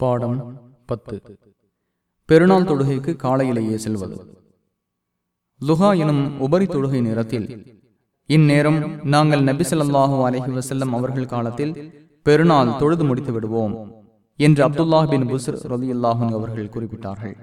பாடம் பத்து. பெருநாள் தொழுகைக்கு காலையிலேயே செல்வது. லுஹா எனும் உபரி தொழுகை நேரத்தில் இந்நேரம் நாங்கள் நபிசல்லாஹு அலஹி வசல்லம் அவர்கள் காலத்தில் பெருநாள் தொழுது முடித்து விடுவோம் என்று அப்துல்லாஹ் பின் புஸ்ர் ரதி அவர்கள் குறிப்பிட்டார்கள்.